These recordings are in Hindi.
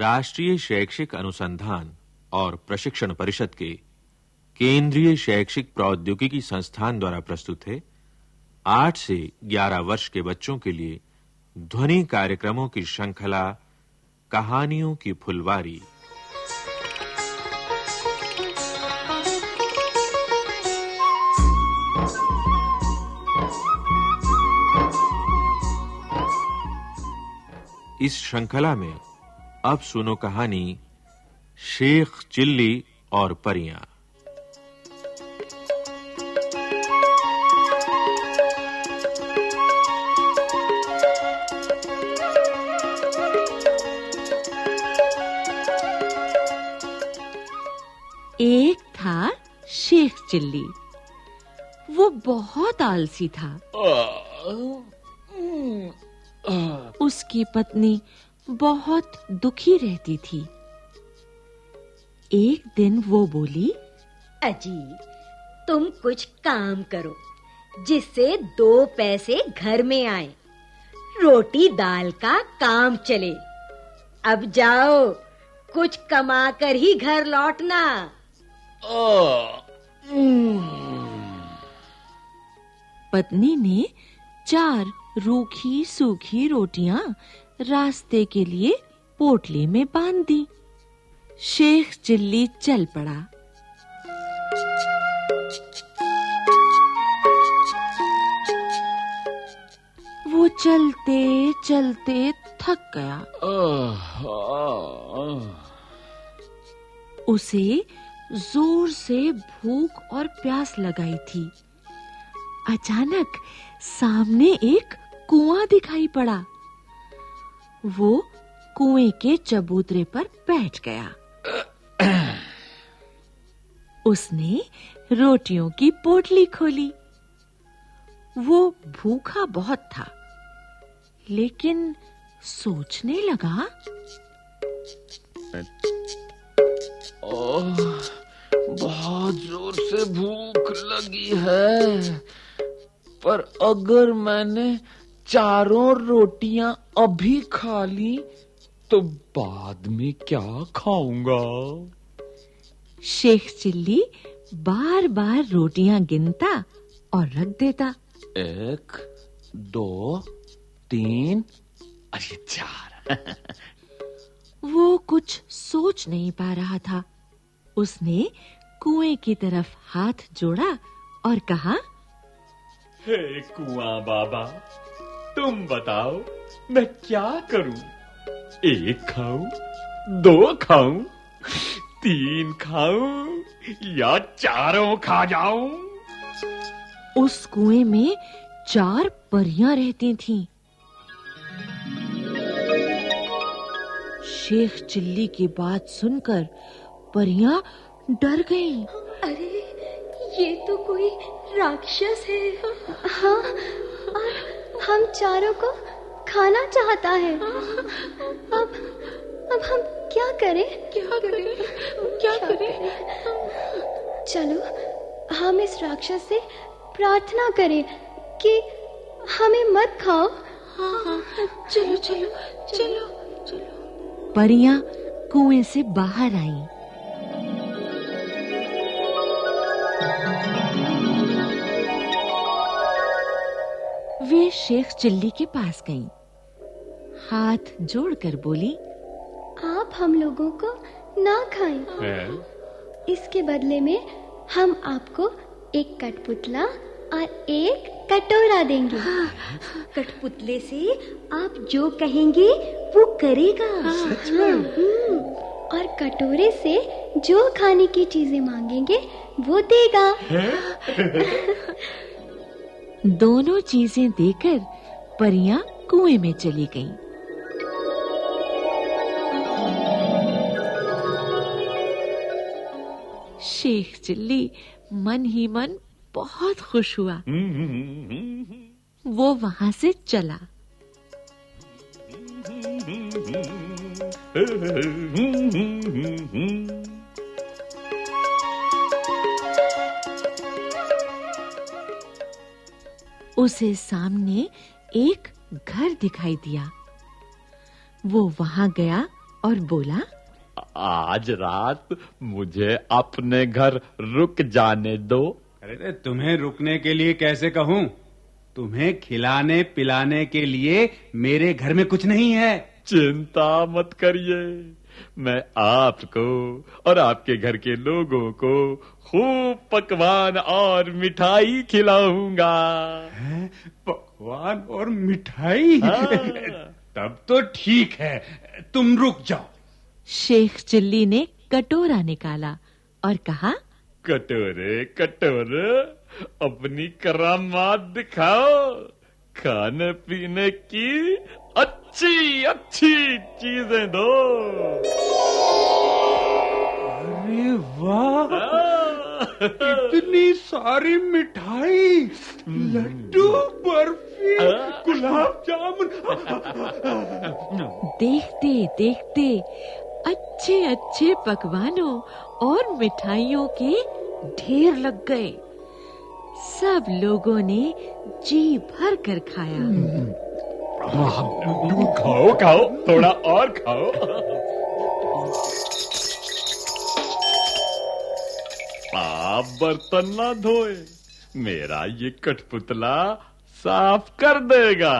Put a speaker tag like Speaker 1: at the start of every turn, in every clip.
Speaker 1: राष्ट्रीय शैक्षिक अनुसंधान और प्रशिक्षण परिषद के केंद्रीय शैक्षिक प्रौद्योगिकी संस्थान द्वारा प्रस्तुत है 8 से 11 वर्ष के बच्चों के लिए ध्वनि कार्यक्रमों की श्रृंखला कहानियों की फुलवारी इस श्रृंखला में अब सुनो कहानी शेख चिल्ली और परियां
Speaker 2: एक था शेख चिल्ली वो बहुत आलसी था उसकी पत्नी बहुत दुखी रहती थी एक दिन वो बोली
Speaker 3: अजी तुम कुछ काम करो जिससे दो पैसे घर में आए रोटी दाल का काम चले अब जाओ कुछ कमा कर ही घर लौटना
Speaker 2: पत्नी ने चार रूखी सूखी रोटियां रास्ते के लिए पोटली में बांध दी शेख चिल्ली चल पड़ा वो चलते चलते थक गया उसे जोर से भूख और प्यास लगाई थी अचानक सामने एक कुआं दिखाई पड़ा वो कुएं के चबूतरे पर बैठ गया उसने रोटियों की पोटली खोली वो भूखा बहुत था लेकिन सोचने लगा
Speaker 4: ओह बहुत जोर से भूख लगी है पर अगर मैंने
Speaker 2: चारों रोटियां अभी खा ली तो बाद में क्या खाऊंगा शेख चिल्ली बार-बार रोटियां गिनता और रख देता
Speaker 4: एक दो तीन अरे चार
Speaker 2: वो कुछ सोच नहीं पा रहा था उसने कुएं की तरफ हाथ जोड़ा और कहा
Speaker 4: हे कुआं बाबा तुम बताओ मैं क्या करूं एक खाऊं दो खाऊं तीन खाऊं या चारों खा जाऊं
Speaker 2: उस कुएं में चार परियां रहती थीं शेख चिल्ली की बात सुनकर परियां डर गईं
Speaker 3: अरे ये तो कोई राक्षस है हां हम चारों को खाना चाहता है अब अब हम क्या करें क्या करें क्या अच्छा। करें चलो हम इस राक्षस से प्रार्थना करें कि हमें मत खाओ हाँ हाँ चलो चलो चलो चलो
Speaker 2: परियां कुएं से बाहर आईं वे शेख
Speaker 3: चिल्ली के पास गईं हाथ जोड़कर बोली आप हम लोगों को ना
Speaker 4: खाएं
Speaker 3: इसके बदले में हम आपको एक कठपुतला और एक कटोरा देंगे हाँ, कठपुतले से आप जो कहेंगे वो करेगा हाँ, सच हाँ, में हम्म, और कटोरे से जो खाने की चीजें मांगेंगे वो देगा
Speaker 2: दोनों चीजें देकर परियां कुएं में चली गईं शेख चिल्ली मन ही मन बहुत खुश हुआ वो वहां से चला उसे सामने एक घर दिखाई दिया वो वहां गया और बोला
Speaker 4: आज रात मुझे अपने घर रुक जाने दो अरे तुम्हें रुकने के लिए कैसे कहूं तुम्हें खिलाने पिलाने के लिए मेरे घर में कुछ नहीं है चिंता मत करिए मैं आपको और आपके घर के लोगों को खूब पकवान और मिठाई खिलाऊंगा पकवान और मिठाई हाँ। तब तो ठीक है तुम रुक जाओ
Speaker 2: शेख चिल्ली ने कटोरा निकाला और कहा
Speaker 4: कटोरे कटोरे अपनी करामात दिखाओ खाने पीने की अच्छी अच्छी चीजें दो
Speaker 5: अरे वाह हाँ। इतनी सारी मिठाई लड्डू बर्फी हाँ। गुलाब जामुन
Speaker 2: देखते देखते अच्छे अच्छे पकवानों और मिठाइयों के ढेर लग गए सब लोगों ने जी भर कर खाया
Speaker 5: हम्म। खाओ खाओ थोड़ा
Speaker 4: और खाओ आप बर्तन ना धोए मेरा ये कठपुतला साफ कर देगा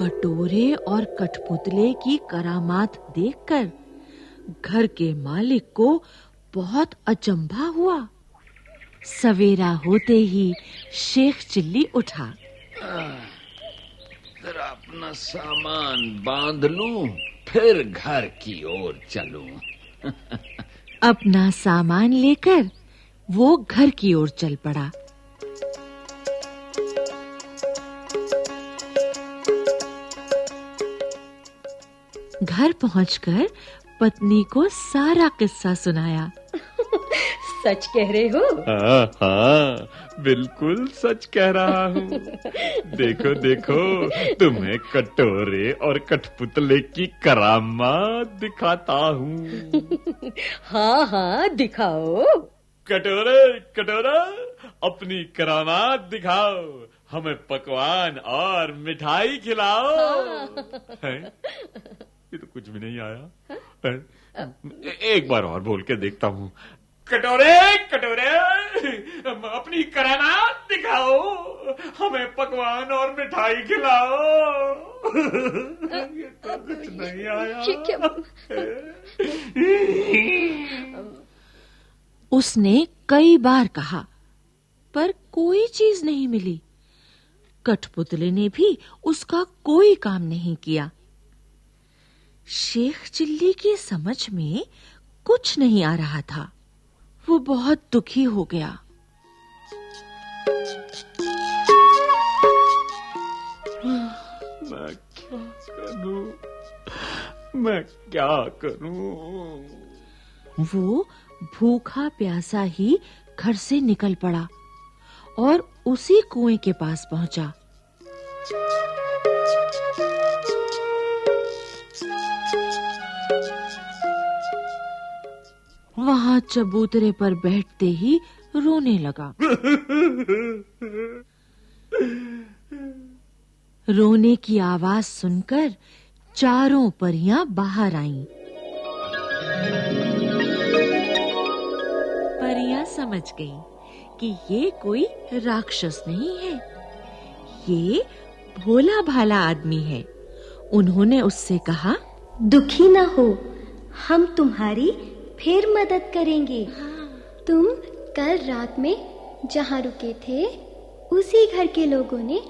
Speaker 2: कटोरे और कठपुतले की करामात देखकर घर के मालिक को बहुत अचंभा हुआ सवेरा होते ही शेख चिल्ली उठा
Speaker 4: फिर अपना सामान बांध लूं फिर घर की ओर चलूं
Speaker 2: अपना सामान लेकर वो घर की ओर चल पड़ा घर पहुंचकर पत्नी को सारा किस्सा सुनाया
Speaker 3: सच कह रहे हो
Speaker 4: हाँ, हाँ बिल्कुल सच कह रहा हूँ देखो देखो तुम्हें कटोरे और कठपुतले की करामात दिखाता
Speaker 3: हूँ
Speaker 5: हाँ
Speaker 3: हाँ दिखाओ
Speaker 4: कटोरे कटोरा अपनी करामात दिखाओ हमें पकवान और मिठाई खिलाओ हाँ। ये तो कुछ भी नहीं आया हाँ? एक बार और बोल के देखता हूँ
Speaker 5: कटोरे कटोरे
Speaker 4: अपनी कराना दिखाओ हमें पकवान और मिठाई खिलाओ
Speaker 5: तो कुछ नहीं आया
Speaker 2: उसने कई बार कहा पर कोई चीज नहीं मिली कठपुतले ने भी उसका कोई काम नहीं किया शेख चिल्ली की समझ में कुछ नहीं आ रहा था वो बहुत दुखी हो गया
Speaker 4: मैं क्या करूं मैं क्या
Speaker 2: करूं वो भूखा प्यासा ही घर से निकल पड़ा और उसी कुएं के पास पहुंचा वहां चबूतरे पर बैठते ही रोने लगा रोने की आवाज सुनकर चारों परियां बाहर आईं परियां समझ गईं कि ये कोई राक्षस नहीं है ये भोला भाला आदमी है उन्होंने उससे कहा दुखी ना हो
Speaker 3: हम तुम्हारी फिर मदद करेंगे हाँ। तुम कल रात में जहाँ रुके थे उसी घर के लोगों ने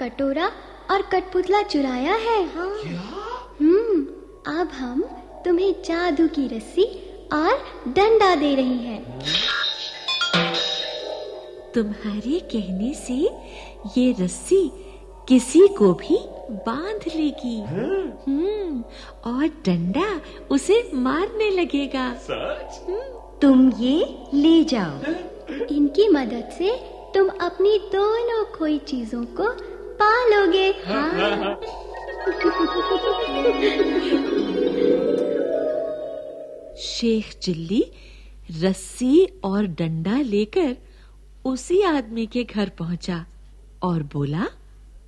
Speaker 3: कटोरा और कठपुतला चुराया है हाँ। हम्म अब हम तुम्हें जादू की रस्सी और डंडा दे रही हैं।
Speaker 2: तुम्हारे
Speaker 3: कहने से ये रस्सी किसी
Speaker 2: को भी बांध लेगी हाँ? हम्म और डंडा उसे
Speaker 3: मारने लगेगा
Speaker 5: सच हम्म,
Speaker 3: तुम ये ले जाओ इनकी मदद से तुम अपनी दोनों खोई चीजों को पा लोगे हाँ, हाँ,
Speaker 5: हाँ।
Speaker 2: शेख चिल्ली रस्सी और डंडा लेकर उसी आदमी के घर पहुंचा और बोला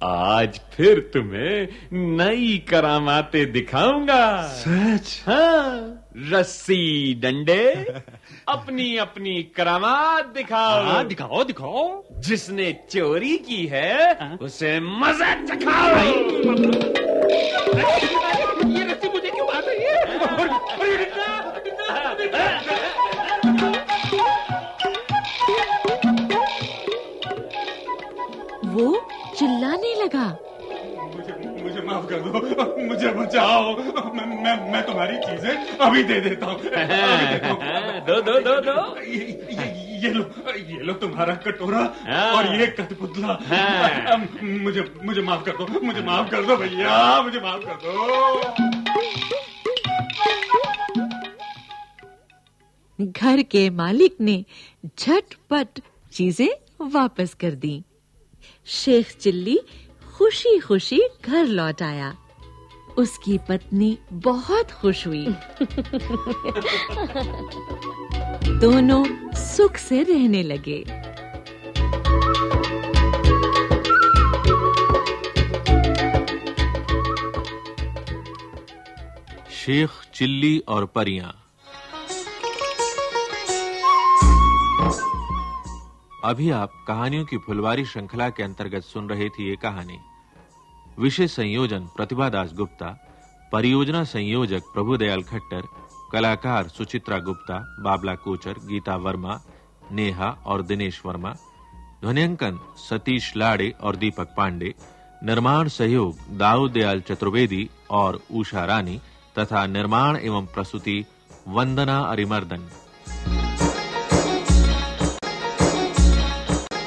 Speaker 4: आज फिर तुम्हें नई करामाते दिखाऊंगा सच हाँ रस्सी डंडे अपनी अपनी करामात दिखाओ हाँ, दिखाओ दिखाओ जिसने चोरी की है हाँ? उसे मजा
Speaker 5: चखाओ ये रस्सी मुझे क्यों आ रही है
Speaker 2: वो चिल्लाने लगा
Speaker 4: मुझे मुझे माफ कर दो मुझे बचाओ मैं मैं मैं तुम्हारी चीजें अभी दे देता हूँ दो दो दो दो ये, ये लो ये लो तुम्हारा कटोरा हाँ। और ये कठपुतला हाँ। मुझे मुझे माफ कर दो मुझे माफ कर दो भैया मुझे माफ
Speaker 5: कर दो
Speaker 2: घर के मालिक ने झटपट चीजें वापस कर दी शेख चिल्ली खुशी-खुशी घर लौट आया उसकी पत्नी बहुत खुश हुई दोनों सुख से रहने लगे
Speaker 1: शेख चिल्ली और परियां अभी आप कहानियों की फुलवारी श्रृंखला के अंतर्गत सुन रहे थे ये कहानी विषय संयोजन प्रतिभा दास गुप्ता परियोजना संयोजक प्रभुदयाल खट्टर कलाकार सुचित्रा गुप्ता बाबला कोचर गीता वर्मा नेहा और दिनेश वर्मा ध्वनिंकन सतीश लाड़े और दीपक पांडे निर्माण सहयोग दाऊदयाल दयाल चतुर्वेदी और उषा रानी तथा निर्माण एवं प्रस्तुति वंदना अरिमर्दन